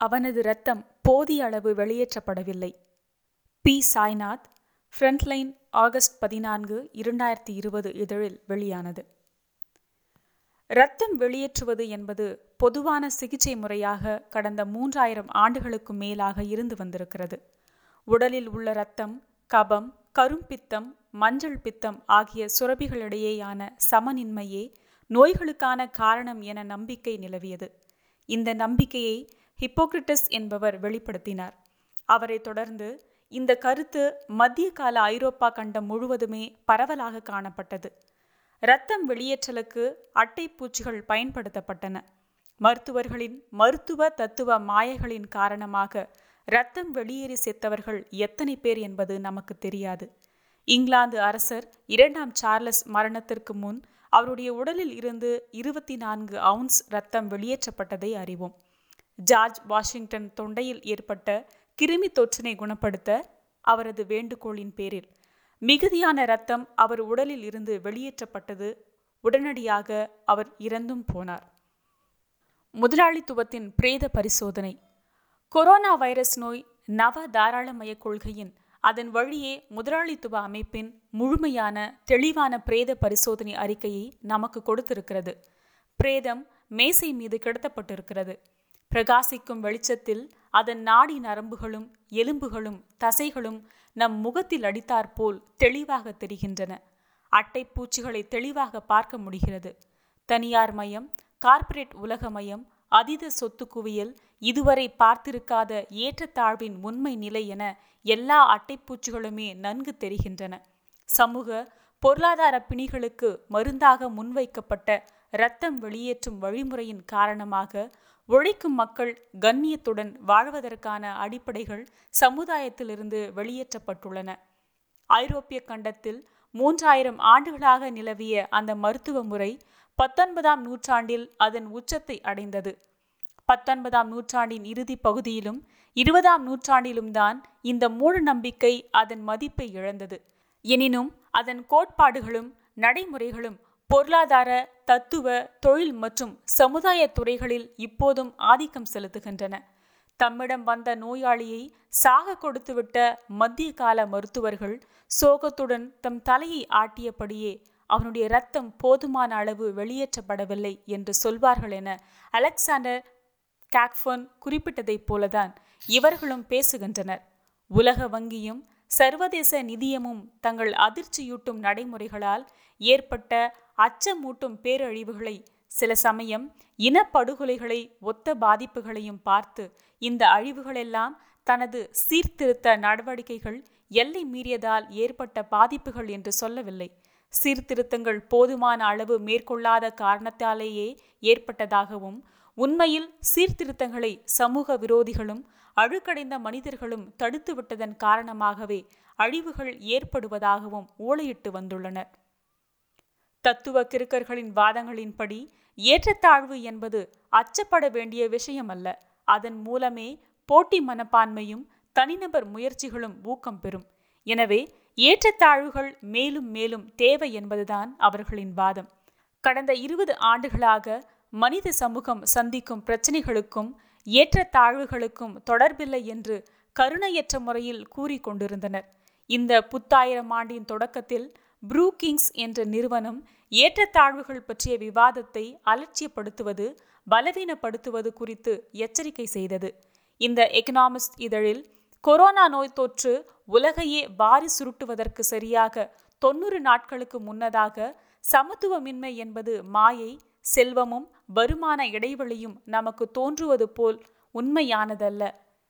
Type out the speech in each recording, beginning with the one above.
அவனது இரத்தம் போதிய அளவு வெளியேற்றப்படவில்லை. பி. சாய்நாத் ஃப்ரண்ட்லைன் ஆகஸ்ட் பதினான்கு இரண்டாயிரத்தி இருபது இதழில் வெளியானது. இரத்தம் வெளியேற்றுவது என்பது பொதுவான சிகிச்சை முறையாக கடந்த மூன்றாயிரம் ஆண்டுகளுக்கு மேலாக இருந்து வந்திருக்கிறது. உடலில் உள்ள இரத்தம் கபம் கரும்பித்தம் மஞ்சள் பித்தம் ஆகிய சுரபிகளிடையேயான சமனின்மையே நோய்களுக்கான காரணம் என நம்பிக்கை நிலவியது. இந்த நம்பிக்கையை ஹிப்போக்ரிட்டஸ் என்பவர் வெளிப்படுத்தினார். அவரை தொடர்ந்து இந்த கருத்து மத்திய கால ஐரோப்பா கண்டம் முழுவதுமே பரவலாக காணப்பட்டது. இரத்தம் வெளியேற்றலுக்கு அட்டை பூச்சிகள் பயன்படுத்தப்பட்டன. மருத்துவர்களின் மருத்துவ தத்துவ மாயைகளின் காரணமாக இரத்தம் வெளியேறி செத்தவர்கள் எத்தனை பேர் என்பது நமக்கு தெரியாது. இங்கிலாந்து அரசர் இரண்டாம் சார்லஸ் மரணத்திற்கு முன் அவருடைய உடலில் இருந்து இருபத்தி நான்கு அவுன்ஸ் இரத்தம் வெளியேற்றப்பட்டதை அறிவோம். ஜார்ஜ் வாஷிங்டன் தொண்டையில் ஏற்பட்ட கிருமி தொற்றினை குணப்படுத்த அவரது வேண்டுகோளின் பேரில் மிகுதியான இரத்தம் அவர் உடலில் இருந்து வெளியேற்றப்பட்டது. உடனடியாக அவர் இறந்தும் போனார். முதலாளித்துவத்தின் பிரேத பரிசோதனை. கொரோனா வைரஸ் நோய் நவ தாராளமய கொள்கையின் அதன் வழியே முதலாளித்துவ அமைப்பின் முழுமையான தெளிவான பிரேத பரிசோதனை அறிக்கையை நமக்கு கொடுத்திருக்கிறது. பிரேதம் மேசை மீது கிடத்தப்பட்டிருக்கிறது. பிரகாசிக்கும் வெளிச்சத்தில் அதன் நாடி நரம்புகளும் எலும்புகளும் தசைகளும் நம் முகத்தில் அடித்தாற்போல் தெளிவாக தெரிகின்றன. அட்டை பூச்சிகளை தெளிவாக பார்க்க முடிகிறது. தனியார் மயம் கார்ப்பரேட் உலகமயம் அதீத சொத்து குவியல் இதுவரை பார்த்திருக்காத ஏற்றத்தாழ்வின் உண்மை நிலை என எல்லா அட்டைப்பூச்சிகளுமே நன்கு தெரிகின்றன. சமூக பொருளாதார பிணிகளுக்கு மருந்தாக முன்வைக்கப்பட்ட இரத்தம் வெளியேற்றும் வழிமுறையின் காரணமாக ஒழிக்கும் மக்கள் கண்ணியத்துடன் வாழ்வதற்கான அடிப்படைகள் சமுதாயத்திலிருந்து வெளியேற்றப்பட்டுள்ளன. ஐரோப்பிய கண்டத்தில் மூன்றாயிரம் ஆண்டுகளாக நிலவிய அந்த மருத்துவ முறை பத்தொன்பதாம் நூற்றாண்டில் அதன் உச்சத்தை அடைந்தது. பத்தொன்பதாம் நூற்றாண்டின் இறுதி பகுதியிலும் இருபதாம் நூற்றாண்டிலும் தான் இந்த மூட நம்பிக்கை அதன் மதிப்பை இழந்தது. எனினும் அதன் கோட்பாடுகளும் நடைமுறைகளும் பொருளாதார தத்துவ தொழில் மற்றும் சமுதாய துறைகளில் இப்போதும் ஆதிக்கம் செலுத்துகின்றன. தம்மிடம் வந்த நோயாளியை சாக கொடுத்துவிட்ட மத்திய கால மருத்துவர்கள் சோகத்துடன் தம் தலையை ஆட்டியபடியே அவனுடைய இரத்தம் போதுமான அளவு வெளியேற்றப்படவில்லை என்று சொல்வார்கள் என அலெக்சாண்டர் காக்ஃபோன் குறிப்பிட்டதைப் போலதான் இவர்களும் பேசுகின்றனர். உலக வங்கியும் சர்வதேச நிதியமும் தங்கள் அதிர்ச்சியூட்டும் நடைமுறைகளால் ஏற்பட்ட அச்சமூட்டும் பேரழிவுகளை சில சமயம் இனப்படுகொலைகளை ஒத்த பாதிப்புகளையும் பார்த்து இந்த அழிவுகளெல்லாம் தனது சீர்திருத்த நடவடிக்கைகள் எல்லை மீறியதால் ஏற்பட்ட பாதிப்புகள் என்று சொல்லவில்லை. சீர்திருத்தங்கள் போதுமான அளவு மேற்கொள்ளாத காரணத்தாலேயே ஏற்பட்டதாகவும் உண்மையில் சீர்திருத்தங்களை சமூக விரோதிகளும் அழுக்கடைந்த மனிதர்களும் தடுத்துவிட்டதன் காரணமாகவே அழிவுகள் ஏற்படுவதாகவும் ஊழையிட்டு வந்துள்ளனர். தத்துவ கிருக்கர்களின் வாதங்களின்படி ஏற்றத்தாழ்வு என்பது அச்சப்பட வேண்டிய விஷயம் அல்ல அதன் மூலமே போட்டி மனப்பான்மையும் தனிநபர் முயற்சிகளும் ஊக்கம் பெறும். எனவே ஏற்றத்தாழ்வுகள் மேலும் மேலும் தேவை என்பதுதான் அவர்களின் வாதம். கடந்த இருபது ஆண்டுகளாக மனித சமூகம் சந்திக்கும் பிரச்சனைகளுக்கும் ஏற்றத்தாழ்வுகளுக்கும் தொடர்பில்லை என்று கருணையற்ற முறையில் கூறிக்கொண்டிருந்தனர் இந்த புத்தாயிரம் ஆண்டின் தொடக்கத்தில் ப்ரூ கிங்ஸ் என்ற நிறுவனம் ஏற்றத்தாழ்வுகள் பற்றிய விவாதத்தை அலட்சியப்படுத்துவது பலவீனப்படுத்துவது குறித்து எச்சரிக்கை செய்தது. இந்த எக்கனாமிஸ்ட் இதழில் கொரோனா நோய் தொற்று உலகையே வாரி சுருட்டுவதற்கு சரியாக தொன்னூறு நாட்களுக்கு முன்னதாக சமத்துவமின்மை என்பது மாயை செல்வமும் வருமான இடைவெளியும் நமக்கு தோன்றுவது போல் உண்மையானதல்ல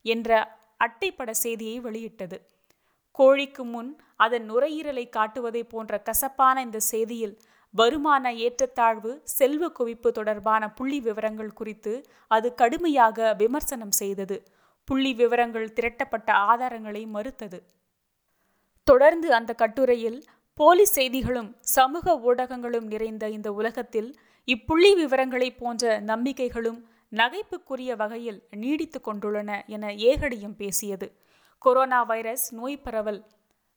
என்ற அட்டைப்பட செய்தியை வெளியிட்டது. கோழிக்கு முன் அதன் நுரையீரலை காட்டுவதை போன்ற கசப்பான இந்த செய்தியில் வருமான ஏற்றத்தாழ்வு செல்வ குவிப்பு தொடர்பான புள்ளி விவரங்கள் குறித்து அது கடுமையாக விமர்சனம் செய்தது. புள்ளி விவரங்கள் திரட்டப்பட்ட ஆதாரங்களை மறுத்தது. தொடர்ந்து அந்த கட்டுரையில் போலி செய்திகளும் சமூக ஊடகங்களும் நிறைந்த இந்த உலகத்தில் இப்புள்ளி விவரங்களை போன்ற நம்பிக்கைகளும் நகைப்புக்குரிய வகையில் நீடித்து கொண்டுள்ளன என ஏகடியும் பேசியது. கொரோனா வைரஸ் நோய் பரவல்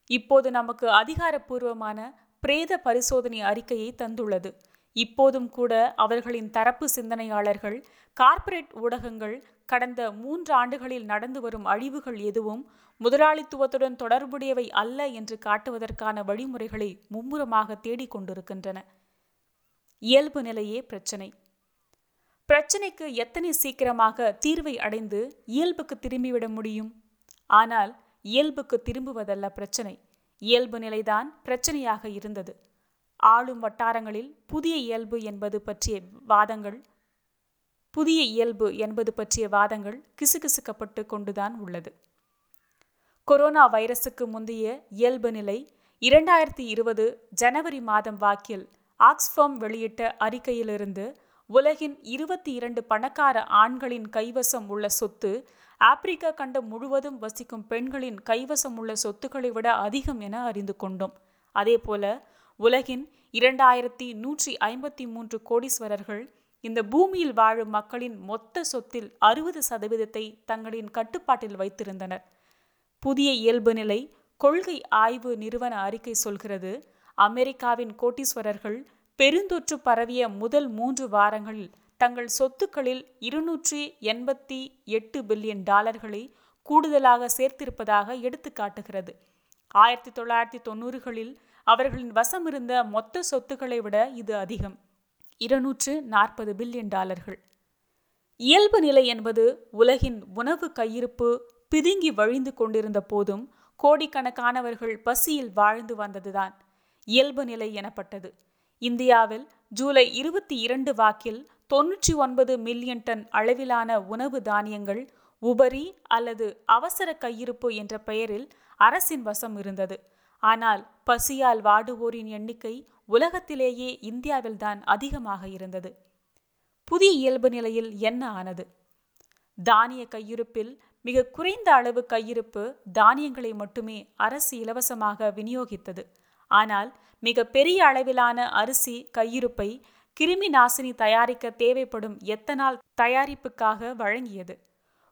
இப்போது நமக்கு அதிகாரப்பூர்வமான பிரேத பரிசோதனை அறிக்கையை தந்துள்ளது. இப்போதும் கூட அவர்களின் தரப்பு சிந்தனையாளர்கள் கார்ப்பரேட் ஊடகங்கள் கடந்த மூன்று ஆண்டுகளில் நடந்து வரும் அழிவுகள் எதுவும் முதலாளித்துவத்துடன் தொடர்புடையவை அல்ல என்று காட்டுவதற்கான வழிமுறைகளை மும்முரமாக தேடிக்கொண்டிருக்கின்றன. இயல்பு நிலையே பிரச்சனை. பிரச்சனைக்கு எத்தனை சீக்கிரமாக தீர்வை அடைந்து இயல்புக்கு திரும்பிவிட முடியும்? ஆனால் இயல்புக்கு திரும்புவதல்ல பிரச்சனை. இயல்பு நிலைதான் பிரச்சனையாக இருந்தது. ஆளும் வட்டாரங்களில் புதிய இயல்பு என்பது பற்றிய வாதங்கள் புதிய இயல்பு என்பது பற்றிய வாதங்கள் கிசுகிசுக்கப்பட்டு கொண்டுதான் உள்ளது. கொரோனா வைரசுக்கு முந்தைய இயல்பு நிலை இரண்டாயிரத்தி இருபது ஜனவரி மாதம் வாக்கில் ஆக்ஸ்ஃபார்ம் வெளியிட்ட அறிக்கையிலிருந்து உலகின் இருபத்தி இரண்டு பணக்கார ஆண்களின் கைவசம் உள்ள சொத்து ஆப்பிரிக்கா கண்டம் முழுவதும் வசிக்கும் பெண்களின் கைவசம் உள்ள சொத்துக்களை விட அதிகம் என அறிந்து கொண்டோம். அதேபோல உலகின் இரண்டாயிரத்தி நூற்றி ஐம்பத்தி மூன்று கோடீஸ்வரர்கள் இந்த பூமியில் வாழும் மக்களின் மொத்த சொத்தில் அறுபது சதவீதத்தை தங்களின் கட்டுப்பாட்டில் வைத்திருந்தனர். புதிய இயல்பு நிலை கொள்கை ஆய்வு நிறுவன அறிக்கை சொல்கிறது அமெரிக்காவின் கோட்டீஸ்வரர்கள் பெருந்தொற்று பரவிய முதல் மூன்று வாரங்களில் தங்கள் சொத்துக்களில் இருநூற்றி எண்பத்தி எட்டு பில்லியன் டாலர்களை கூடுதலாக சேர்த்திருப்பதாக எடுத்து காட்டுகிறது. ஆயிரத்தி தொள்ளாயிரத்தி தொண்ணூறுகளில் அவர்களின் வசம் இருந்த மொத்த சொத்துக்களை விட இது அதிகம். இருநூற்று நாற்பது பில்லியன் டாலர்கள். இயல்பு நிலை என்பது உலகின் உணவு கையிருப்பு பிதுங்கி வழிந்து கொண்டிருந்த போதும் கோடிக்கணக்கானவர்கள் பசியில் வாழ்ந்து வந்ததுதான். இயல்பு நிலை எனப்பட்டது. இந்தியாவில் ஜூலை இருபத்தி இரண்டு வாக்கில் தொன்னூற்றி ஒன்பது மில்லியன் டன் அளவிலான உணவு தானியங்கள் உபரி அல்லது அவசர கையிருப்பு என்ற பெயரில் அரசின் வசம் இருந்தது. ஆனால் பசியால் வாடுவோரின் எண்ணிக்கை உலகத்திலேயே இந்தியாவில்தான் அதிகமாக இருந்தது. புதிய இயல்பு நிலையில் என்ன ஆனது? தானிய கையிருப்பில் மிக குறைந்த அளவு கையிருப்பு தானியங்களை மட்டுமே அரசு இலவசமாக விநியோகித்தது. ஆனால் மிக பெரிய அளவிலான அரிசி கையிருப்பை கிருமி நாசினி தயாரிக்க தேவைப்படும் எத்தனால் தயாரிப்புக்காக வழங்கியது.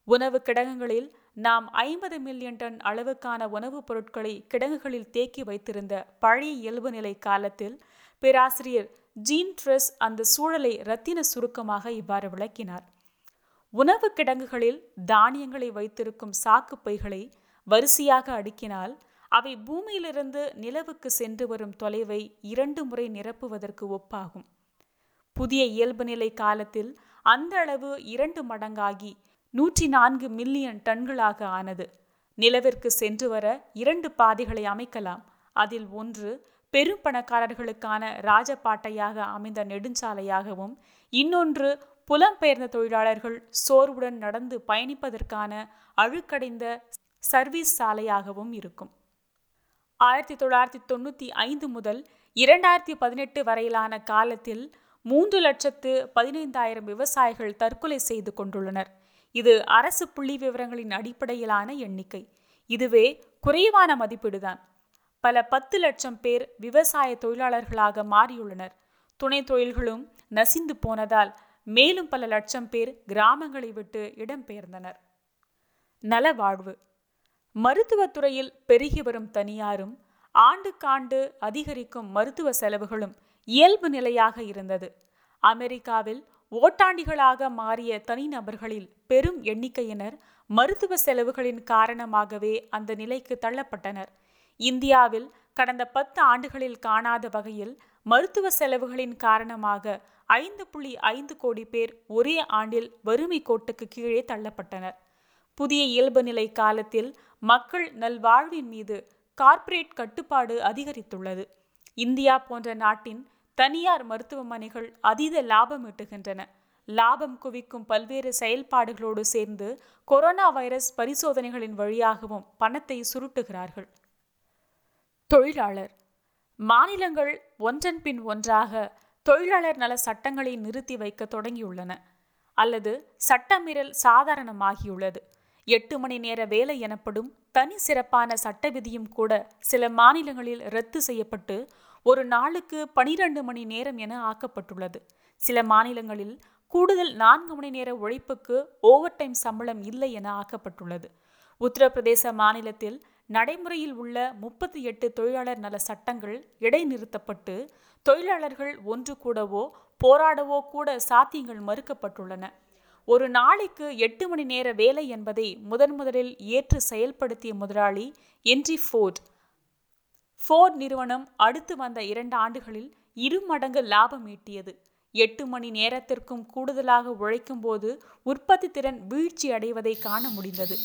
உணவு கிடங்குகளில் நாம் ஐம்பது மில்லியன் டன் அளவுக்கான உணவுப் பொருட்களை கிடங்குகளில் தேக்கி வைத்திருந்த பழைய இயல்பு நிலை காலத்தில் பேராசிரியர் ஜீன் ட்ரெஸ் அந்த சூழலை ரத்தின சுருக்கமாக இவ்வாறு விளக்கினார். உணவு கிடங்குகளில் தானியங்களை வைத்திருக்கும் சாக்கு பைகளை வரிசையாக அடுக்கினால் அவை பூமியிலிருந்து நிலவுக்கு சென்று வரும் தொலைவை இரண்டு முறை நிரப்புவதற்கு ஒப்பாகும். புதிய இயல்புநிலை காலத்தில் அந்த அளவு இரண்டு மடங்காகி நூற்றி நான்கு மில்லியன் டன்களாக ஆனது. நிலவிற்கு சென்று வர இரண்டு பாதைகளை அமைக்கலாம். அதில் ஒன்று பெரும் பணக்காரர்களுக்கான ராஜபாட்டையாக அமைந்த நெடுஞ்சாலையாகவும் இன்னொன்று புலம்பெயர்ந்த தொழிலாளர்கள் சோர்வுடன் நடந்து பயணிப்பதற்கான அழுக்கடைந்த சர்வீஸ் சாலையாகவும் இருக்கும். ஆயிரத்தி தொள்ளாயிரத்தி தொண்ணூற்றி ஐந்து முதல் இரண்டாயிரத்தி பதினெட்டு வரையிலான காலத்தில் மூன்று லட்சத்து பதினைந்தாயிரம் விவசாயிகள் தற்கொலை செய்து கொண்டுள்ளனர். இது அரசு புள்ளி விவரங்களின் அடிப்படையிலான எண்ணிக்கை. இதுவே குறைவான மதிப்பீடுதான். பல பத்து லட்சம் பேர் விவசாய தொழிலாளர்களாக மாறியுள்ளனர். துணை தொழில்களும் நசிந்து போனதால் மேலும் பல லட்சம் பேர் கிராமங்களை விட்டு இடம்பெயர்ந்தனர். நலவாழ்வு. மருத்துவத்துறையில் பெருகி வரும் தனியாரும் ஆண்டுக்காண்டு அதிகரிக்கும் மருத்துவ செலவுகளும் இயல்பு நிலையாக இருந்தது. அமெரிக்காவில் ஓட்டாண்டிகளாக மாறிய தனிநபர்களில் பெரும் எண்ணிக்கையினர் மருத்துவ செலவுகளின் காரணமாகவே அந்த நிலைக்கு தள்ளப்பட்டனர். இந்தியாவில் கடந்த பத்து ஆண்டுகளில் காணாத வகையில் மருத்துவ செலவுகளின் காரணமாக ஐந்து புள்ளி ஐந்து கோடி பேர் ஒரே ஆண்டில் வறுமை கோட்டுக்கு கீழே தள்ளப்பட்டனர். புதிய இயல்பு நிலை காலத்தில் மக்கள் நல்வாழ்வின் மீது கார்ப்பரேட் கட்டுப்பாடு அதிகரித்துள்ளது. இந்தியா போன்ற நாட்டின் தனியார் மருத்துவமனைகள் அதீத லாபம் ஈட்டுகின்றன. லாபம் குவிக்கும் பல்வேறு செயல்பாடுகளோடு சேர்ந்து கொரோனா வைரஸ் பரிசோதனைகளின் வழியாகவும் பணத்தை சுருட்டுகிறார்கள். தொழிலாளர். மாநிலங்கள் ஒன்றன் பின் ஒன்றாக தொழிலாளர் நல சட்டங்களை நிறுத்தி வைக்க தொடங்கியுள்ளன. அல்லது சட்டமீறல் சாதாரணமாகியுள்ளது. எட்டு மணி நேர வேலை எனப்படும் தனி சிறப்பான சட்ட விதியும் கூட சில மாநிலங்களில் ரத்து செய்யப்பட்டு ஒரு நாளுக்கு பனிரெண்டு மணி நேரம் என ஆக்கப்பட்டுள்ளது. சில மாநிலங்களில் கூடுதல் நான்கு மணி நேர உழைப்புக்கு ஓவர் டைம் சம்பளம் இல்லை என ஆக்கப்பட்டுள்ளது. உத்தரப்பிரதேச மாநிலத்தில் நடைமுறையில் உள்ள முப்பத்தி எட்டு தொழிலாளர் நல சட்டங்கள் இடைநிறுத்தப்பட்டு தொழிலாளர்கள் ஒன்று கூடவோ போராடவோ கூட சாத்தியங்கள் மறுக்கப்பட்டுள்ளன. ஒரு நாளைக்கு எட்டு மணி நேர வேலை என்பதை முதன் முதலில் ஏற்று செயல்படுத்திய முதலாளி என்றி ஃபோர்ட். ஃபோர்ட் நிறுவனம் அடுத்து வந்த இரண்டு ஆண்டுகளில் இரு மடங்கு லாபம் ஈட்டியது. எட்டு மணி நேரத்திற்கும் கூடுதலாக உழைக்கும் போது உற்பத்தி திறன் வீழ்ச்சி அடைவதை காண முடிந்தது.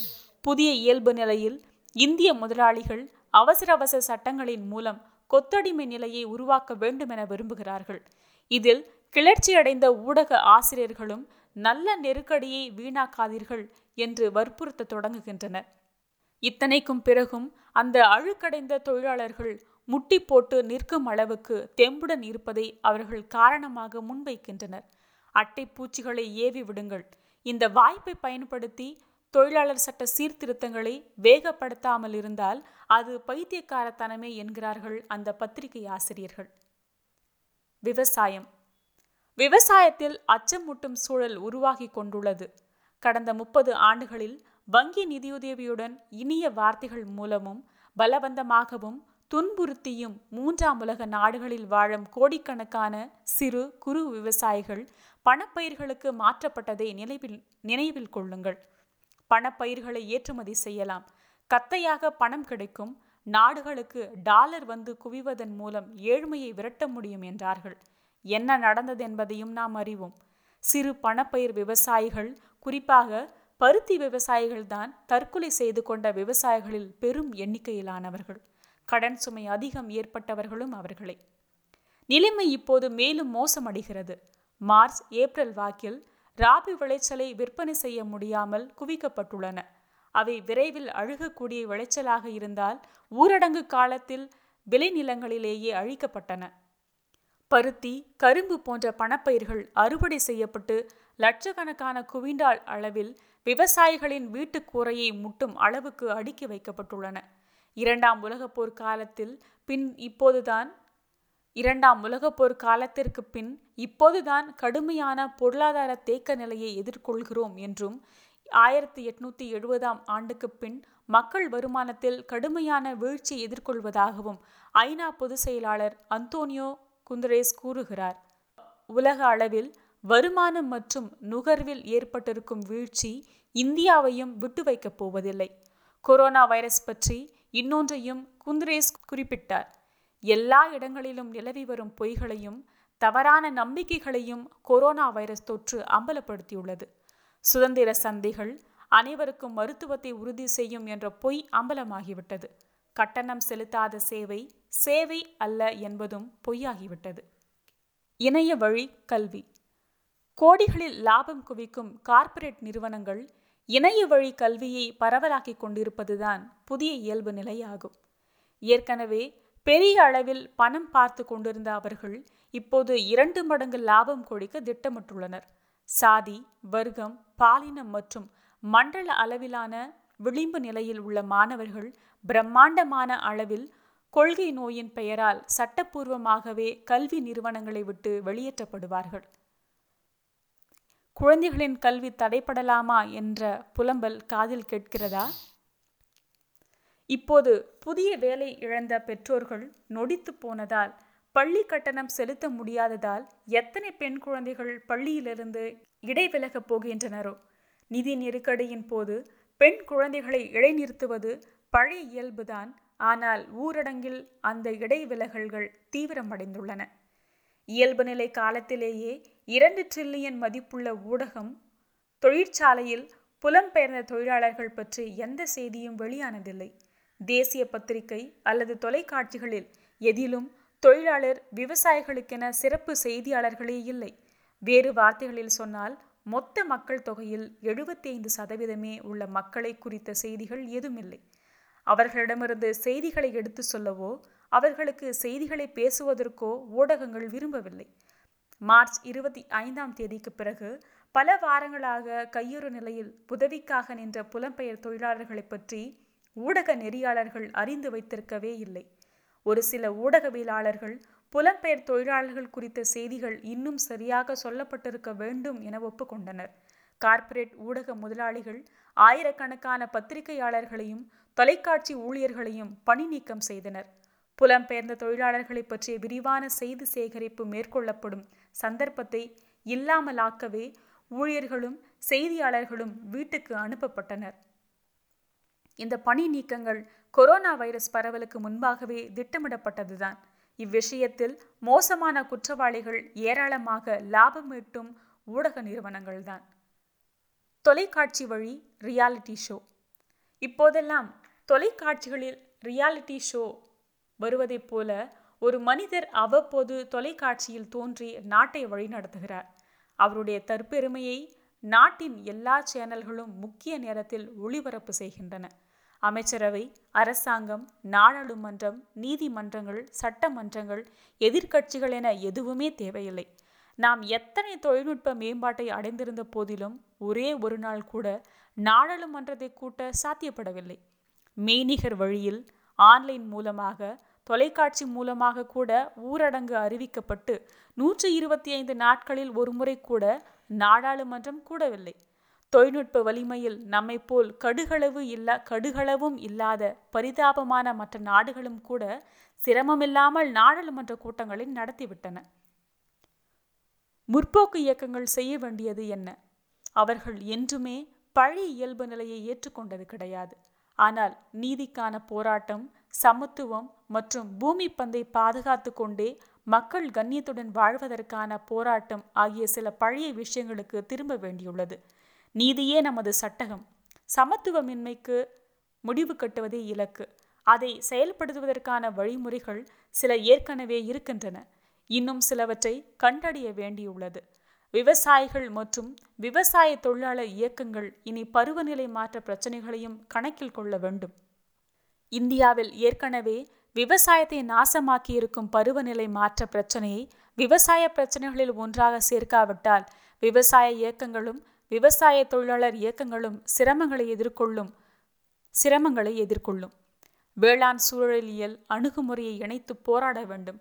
புதிய இயல்பு நிலையில் இந்திய முதலாளிகள் அவசர அவசர சட்டங்களின் மூலம் கொத்தடிமை நிலையை உருவாக்க வேண்டும் என விரும்புகிறார்கள். இதில் கிளர்ச்சியடைந்த ஊடக ஆசிரியர்களும் நல்ல நெருக்கடியை வீணாக்காதீர்கள் என்று வற்புறுத்த தொடங்குகின்றனர். இத்தனைக்கும் பிறகும் அந்த அழுக்கடைந்த தொழிலாளர்கள் முட்டி போட்டு நிற்கும் அளவுக்கு தெம்புடன் இருப்பதை அவர்கள் காரணமாக முன்வைக்கின்றனர். அட்டை பூச்சிகளை ஏவி விடுங்கள். இந்த வாய்ப்பை பயன்படுத்தி தொழிலாளர் சட்ட சீர்திருத்தங்களை வேகப்படுத்தாமல் இருந்தால் அது பைத்தியக்காரத்தனமே என்கிறார்கள் அந்த பத்திரிகை ஆசிரியர்கள். விவசாயம். விவசாயத்தில் அச்சமூட்டும் சூழல் உருவாகி கொண்டுள்ளது. கடந்த முப்பது ஆண்டுகளில் வங்கி நிதியுதவியுடன் இனிய வார்த்தைகள் மூலமும் பலவந்தமாகவும் துன்புறுத்தியும் மூன்றாம் உலக நாடுகளில் வாழும் கோடிக்கணக்கான சிறு குறு விவசாயிகள் பணப்பயிர்களுக்கு மாற்றப்பட்டதை நினைவில் நினைவில் கொள்ளுங்கள். பணப்பயிர்களை ஏற்றுமதி செய்யலாம். கத்தையாக பணம் கிடைக்கும். நாடுகளுக்கு டாலர் வந்து குவிவதன் மூலம் ஏழ்மையை விரட்ட முடியும் என்றார்கள். என்ன நடந்தது என்பதையும் நாம் அறிவோம். சிறு பணப்பயிர் விவசாயிகள் குறிப்பாக பருத்தி விவசாயிகள்தான் தற்கொலை செய்து கொண்ட விவசாயிகளில் பெரும் எண்ணிக்கையிலானவர்கள். கடன் சுமை அதிகம் ஏற்பட்டவர்களும் அவர்களே. நிலைமை இப்போது மேலும் மோசமடைகிறது. மார்ச் ஏப்ரல் வாக்கில் ராபி விளைச்சலை விற்பனை செய்ய முடியாமல் குவிக்கப்பட்டுள்ளன. அவை விரைவில் அழுகக்கூடிய விளைச்சலாக இருந்தால் ஊரடங்கு காலத்தில் விளைநிலங்களிலேயே அழிக்கப்பட்டன. பருத்தி கரும்பு போன்ற பணப்பயிர்கள் அறுவடை செய்யப்பட்டு லட்சக்கணக்கான குவிண்டால் அளவில் விவசாயிகளின் வீட்டு கூரையை முட்டும் அளவுக்கு அடுக்கி வைக்கப்பட்டுள்ளன. இரண்டாம் உலகப்போர் காலத்தில் பின் இப்போதுதான் இரண்டாம் உலகப்போர் காலத்திற்கு பின் இப்போதுதான் கடுமையான பொருளாதார தேக்க நிலையை எதிர்கொள்கிறோம் என்றும் ஆயிரத்தி எட்நூத்தி எழுபதாம் ஆண்டுக்கு பின் மக்கள் வருமானத்தில் கடுமையான வீழ்ச்சி எதிர்கொள்வதாகவும் ஐநா பொதுச் செயலாளர் அந்தோனியோ குந்தரேஸ் கூறுகிறார். உலக அளவில் வருமானம் மற்றும் நுகர்வில் ஏற்பட்டிருக்கும் வீழ்ச்சி இந்தியாவையும் விட்டு வைக்கப் போவதில்லை. கொரோனா வைரஸ் பற்றி இன்னொன்றையும் குந்தரேஸ் குறிப்பிட்டார். எல்லா இடங்களிலும் நிலவி வரும் பொய்களையும் தவறான நம்பிக்கைகளையும் கொரோனா வைரஸ் தொற்று அம்பலப்படுத்தியுள்ளது. சுதந்திர சந்தைகள் அனைவருக்கும் மருத்துவத்தை உறுதி செய்யும் என்ற பொய் அம்பலமாகிவிட்டது. கட்டணம் செலுத்தாத சேவை சேவை அல்ல என்பதும் பொய்யாகிவிட்டது. இணைய வழி கல்வி. கோடிகளில் லாபம் குவிக்கும் கார்ப்பரேட் நிறுவனங்கள் இணைய வழி கல்வியை பரவலாக்கி கொண்டிருப்பதுதான் புதிய இயல்பு நிலையாகும். ஏற்கனவே பெரிய அளவில் பணம் பார்த்து கொண்டிருந்த அவர்கள் இப்போது இரண்டு மடங்கு லாபம் கொடிக்க திட்டமிட்டுள்ளனர். சாதி வர்க்கம் பாலினம் மற்றும் மண்டல அளவிலான விளிம்பு நிலையில் உள்ள மாணவர்கள் பிரம்மாண்டமான அளவில் கொள்கை நோயின் பெயரால் சட்டப்பூர்வமாகவே கல்வி நிறுவனங்களை விட்டு வெளியேற்றப்படுவார்கள். குழந்தைகளின் கல்வி தடைப்படலாமா என்ற புலம்பல் காதில் கேட்கிறதா? இப்போது புதிய வேலை இழந்த பெற்றோர்கள் நொடித்து போனதால் பள்ளி கட்டணம் செலுத்த முடியாததால் எத்தனை பெண் குழந்தைகள் பள்ளியிலிருந்து இடைவிலகப் போகின்றனரோ? நிதி நெருக்கடியின் போது பெண் குழந்தைகளை இடைநிறுத்துவது பழைய இயல்புதான். ஆனால் ஊரடங்கில் அந்த இடைவிலகல்கள் தீவிரமடைந்துள்ளன. இயல்பு நிலை காலத்திலேயே இரண்டு டிரில்லியன் மதிப்புள்ள ஊடகம் தொழிற்சாலையில் புலம்பெயர்ந்த தொழிலாளர்கள் பற்றி எந்த செய்தியும் வெளியானதில்லை. தேசிய பத்திரிகை அல்லது தொலைக்காட்சிகளில் எதிலும் தொழிலாளர் விவசாயிகளுக்கென சிறப்பு செய்தியாளர்களே இல்லை. வேறு வார்த்தைகளில் சொன்னால் மொத்த மக்கள் தொகையில் எழுபத்தி ஐந்து சதவீதமே உள்ள மக்களை குறித்த செய்திகள் ஏதுமில்லை அவர்களிடமிருந்து செய்திகளை எடுத்து சொல்லவோ அவர்களுக்கு செய்திகளை பேசுவதற்கோ ஊடகங்கள் விரும்பவில்லை. மார்ச் இருபத்தி ஐந்தாம் தேதிக்கு பிறகு பல வாரங்களாக கையுறு நிலையில் உதவிக்காக நின்ற புலம்பெயர் தொழிலாளர்களை பற்றி ஊடக நெறியாளர்கள் அறிந்து வைத்திருக்கவே இல்லை. ஒரு சில ஊடகவியலாளர்கள் புலம்பெயர் தொழிலாளர்கள் குறித்த செய்திகள் இன்னும் சரியாக சொல்லப்பட்டிருக்க வேண்டும் என ஒப்புக்கொண்டனர். கார்ப்பரேட் ஊடக முதலாளிகள் ஆயிரக்கணக்கான பத்திரிகையாளர்களையும் தொலைக்காட்சி ஊழியர்களையும் பணி நீக்கம் செய்தனர். புலம்பெயர்ந்த தொழிலாளர்களை பற்றிய விரிவான செய்தி சேகரிப்பு மேற்கொள்ளப்படும் சந்தர்ப்பத்தை இல்லாமலாக்கவே ஊழியர்களும் செய்தியாளர்களும் வீட்டுக்கு அனுப்பப்பட்டனர். இந்த பணி நீக்கங்கள் கொரோனா வைரஸ் பரவலுக்கு முன்பாகவே திட்டமிடப்பட்டதுதான். இவ்விஷயத்தில் மோசமான குற்றவாளிகள் ஏராளமாக லாபம் ஈட்டும் ஊடக நிறுவனங்கள்தான். தொலைக்காட்சி வழி ரியாலிட்டி ஷோ. இப்போதெல்லாம் தொலைக்காட்சிகளில் ரியாலிட்டி ஷோ வருவதைப் போல ஒரு மனிதர் அவ்வப்போது தொலைக்காட்சியில் தோன்றி நாட்டை வழிநடத்துகிறார். அவருடைய தற்பெருமையை நாட்டின் எல்லா சேனல்களும் முக்கிய நேரத்தில் ஒளிபரப்பு செய்கின்றன. அமைச்சரவை அரசாங்கம் நாடாளுமன்றம் நீதிமன்றங்கள் சட்டமன்றங்கள் எதிர்க்கட்சிகள் என எதுவுமே தேவையில்லை. நாம் எத்தனை தொழில்நுட்ப மேம்பாட்டை அடைந்திருந்த போதிலும் ஒரே ஒரு நாள் கூட நாடாளுமன்றத்தை கூட்ட சாத்தியப்படவில்லை. மெய்நிகர் வழியில் ஆன்லைன் மூலமாக தொலைக்காட்சி மூலமாக கூட ஊரடங்கு அறிவிக்கப்பட்டு நூற்றி இருபத்தி ஐந்து நாட்களில் ஒருமுறை கூட நாடாளுமன்றம் கூடவில்லை. தொழில்நுட்ப வலிமையில் நம்மை போல் கடுகளவு இல்லா கடுகளவும் இல்லாத பரிதாபமான மற்ற நாடுகளும் கூட சிரமமில்லாமல் நாடாளுமன்ற கூட்டங்களை நடத்திவிட்டன. முற்போக்கு இயக்கங்கள் செய்ய வேண்டியது என்ன? அவர்கள் என்றுமே பழைய இயல்பு நிலையை ஏற்றுக்கொண்டது கிடையாது. ஆனால் நீதிக்கான போராட்டம் சமத்துவம் மற்றும் பூமி பந்தை பாதுகாத்து கொண்டே மக்கள் கண்ணியத்துடன் வாழ்வதற்கான போராட்டம் ஆகிய சில பழைய விஷயங்களுக்கு திரும்ப வேண்டியுள்ளது. நீதியே நமது சட்டகம். சமத்துவமின்மைக்கு முடிவு கட்டுவதே இலக்கு. அதை செயல்படுத்துவதற்கான வழிமுறைகள் சில ஏற்கனவே இருக்கின்றன. இன்னும் சிலவற்றை கண்டறிய வேண்டியுள்ளது. விவசாயிகள் மற்றும் விவசாய தொழிலாளர் இயக்கங்கள் இனி பருவநிலை மாற்ற பிரச்சனைகளையும் கணக்கில் கொள்ள வேண்டும். இந்தியாவில் ஏற்கனவே விவசாயத்தை நாசமாக்கி இருக்கும் பருவநிலை மாற்ற பிரச்சனையை விவசாய பிரச்சனைகளில் ஒன்றாக சேர்க்காவிட்டால் விவசாய இயக்கங்களும் விவசாய தொழிலாளர் இயக்கங்களும் சிரமங்களை எதிர்கொள்ளும் சிரமங்களை எதிர்கொள்ளும். வேளாண் சூழலியல் அணுகுமுறையை இணைத்து போராட வேண்டும்.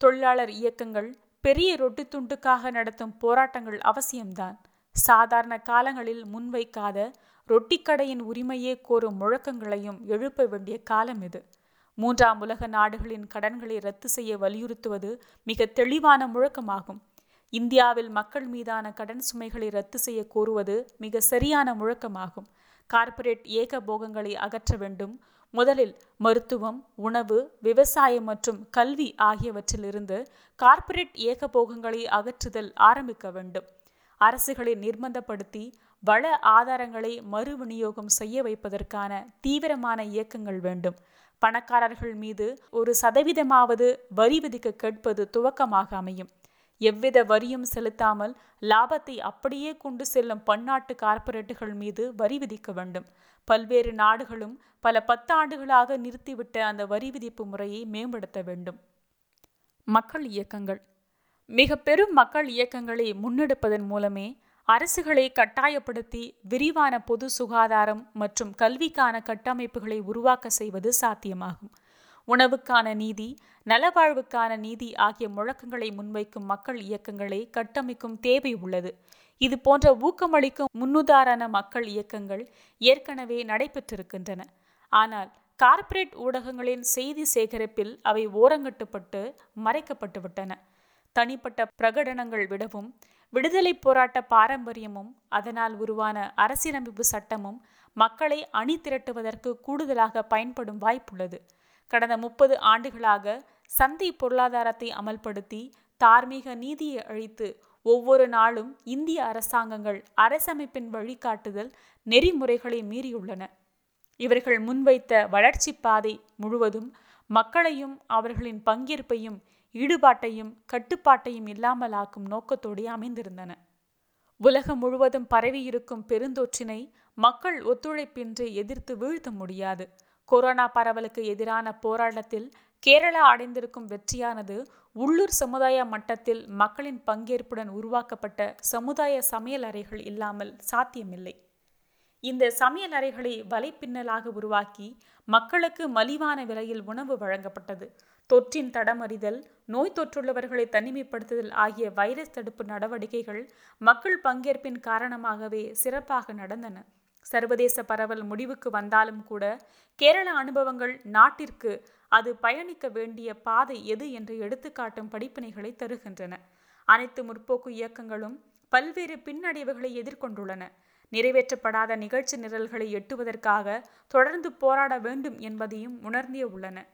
தொழிலாளர் இயக்கங்கள் பெரிய ரொட்டி துண்டுக்காக நடத்தும் போராட்டங்கள் அவசியம்தான். சாதாரண காலங்களில் முன்வைக்காத ரொட்டிக்கடையின் உரிமையே கோரும் முழக்கங்களையும் எழுப்ப வேண்டிய காலம் இது. மூன்றாம் உலக நாடுகளின் கடன்களை ரத்து செய்ய வலியுறுத்துவது மிக தெளிவான முழக்கமாகும். இந்தியாவில் மக்கள் மீதான கடன் சுமைகளை ரத்து செய்ய கோருவது மிக சரியான முழக்கமாகும். கார்ப்பரேட் ஏகபோகங்களை அகற்ற வேண்டும். முதலில் மருத்துவம் உணவு விவசாயம் மற்றும் கல்வி ஆகியவற்றிலிருந்து கார்ப்பரேட் ஏகபோகங்களை அகற்றுதல் ஆரம்பிக்க வேண்டும். அரசுகளை நிர்பந்தப்படுத்தி வள ஆதாரங்களை மறு விநியோகம் செய்ய வைப்பதற்கான தீவிரமான இயக்கங்கள் வேண்டும். பணக்காரர்கள் மீது ஒரு சதவீதமாவது வரி விதிக்க கேட்பது துவக்கமாக அமையும். எவ்வித வரியும் செலுத்தாமல் லாபத்தை அப்படியே கொண்டு செல்லும் பன்னாட்டு கார்ப்பரேட்டுகள் மீது வரி விதிக்க வேண்டும். பல்வேறு நாடுகளும் பல பத்தாண்டுகளாக நிறுத்திவிட்ட அந்த வரி விதிப்பு முறையை மேம்படுத்த வேண்டும். மக்கள் இயக்கங்கள். மிக பெரும் மக்கள் இயக்கங்களை முன்னெடுப்பதன் மூலமே அரசுகளை கட்டாயப்படுத்தி விரிவான பொது சுகாதாரம் மற்றும் கல்விக்கான கட்டமைப்புகளை உருவாக்க செய்வது சாத்தியமாகும். உணவுக்கான நீதி நலவாழ்வுக்கான நீதி ஆகிய முழக்கங்களை முன்வைக்கும் மக்கள் இயக்கங்களை கட்டமைக்கும் தேவை உள்ளது. இது போன்ற ஊக்கமளிக்கும் முன்னுதாரண மக்கள் இயக்கங்கள் ஏற்கனவே நடைபெற்றிருக்கின்றன. ஆனால் கார்ப்பரேட் ஊடகங்களின் செய்தி சேகரிப்பில் அவை ஓரங்கட்டுப்பட்டு மறைக்கப்பட்டு விட்டன தனிப்பட்ட பிரகடனங்கள் விடவும் விடுதலை போராட்ட பாரம்பரியமும் அதனால் உருவான அரசியலமைப்பு சட்டமும் மக்களை அணி திரட்டுவதற்கு கூடுதலாக பயன்படும் வாய்ப்புள்ளது. கடந்த முப்பது ஆண்டுகளாக சந்தை பொருளாதாரத்தை அமல்படுத்தி தார்மீக நீதியை அழித்து ஒவ்வொரு நாளும் இந்திய அரசாங்கங்கள் அரசமைப்பின் வழிகாட்டுதல் நெறிமுறைகளை மீறியுள்ளன. இவர்கள் முன்வைத்த வளர்ச்சி பாதை முழுவதும் மக்களையும் அவர்களின் பங்கேற்பையும் ஈடுபாட்டையும் கட்டுப்பாட்டையும் இல்லாமலாக்கும் நோக்கத்தோடு அமைந்திருந்தன. உலகம் முழுவதும் பரவியிருக்கும் பெருந்தொற்றினை மக்கள் ஒத்துழைப்பின்றி எதிர்த்து வீழ்த்த முடியாது. கொரோனா பரவலுக்கு எதிரான போராட்டத்தில் கேரளா அடைந்திருக்கும் வெற்றியானது உள்ளூர் சமுதாய மட்டத்தில் மக்களின் பங்கேற்புடன் உருவாக்கப்பட்ட சமுதாய சமையல் அறைகள் இல்லாமல் சாத்தியமில்லை. இந்த சமையல் அறைகளை வலைப்பின்னலாக உருவாக்கி மக்களுக்கு மலிவான விலையில் உணவு வழங்கப்பட்டது. தொற்றின் தடமறிதல் நோய் தொற்றுள்ளவர்களை தனிமைப்படுத்துதல் ஆகிய வைரஸ் தடுப்பு நடவடிக்கைகள் மக்கள் பங்கேற்பின் காரணமாகவே சிறப்பாக நடந்தன. சர்வதேச பரவல் முடிவுக்கு வந்தாலும் கூட கேரள அனுபவங்கள் நாட்டிற்கு அது பயணிக்க வேண்டிய பாதை எது என்று எடுத்துக்காட்டும் படிப்பினைகளை தருகின்றன. அனைத்து முற்போக்கு இயக்கங்களும் பல்வேறு பின்னடைவுகளை எதிர்கொண்டுள்ளன. நிறைவேற்றப்படாத நிகழ்ச்சி நிரல்களை எட்டுவதற்காக தொடர்ந்து போராட வேண்டும் என்பதையும் உணர்ந்தே உள்ளன.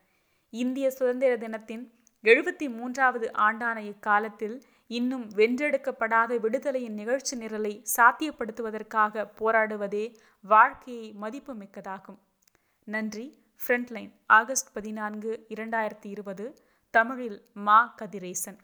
இந்திய சுதந்திர தினத்தின் எழுபத்தி மூன்றாவது ஆண்டான இக்காலத்தில் இன்னும் வென்றெடுக்கப்படாத விடுதலையின் நிகழ்ச்சி நிரலை சாத்தியப்படுத்துவதற்காக போராடுவதே வாழ்க்கையை மதிப்புமிக்கதாகும். நன்றி. ஃப்ரண்ட்லைன் ஆகஸ்ட் பதினான்கு இரண்டாயிரத்தி இருபது தமிழில் மா கதிரேசன்.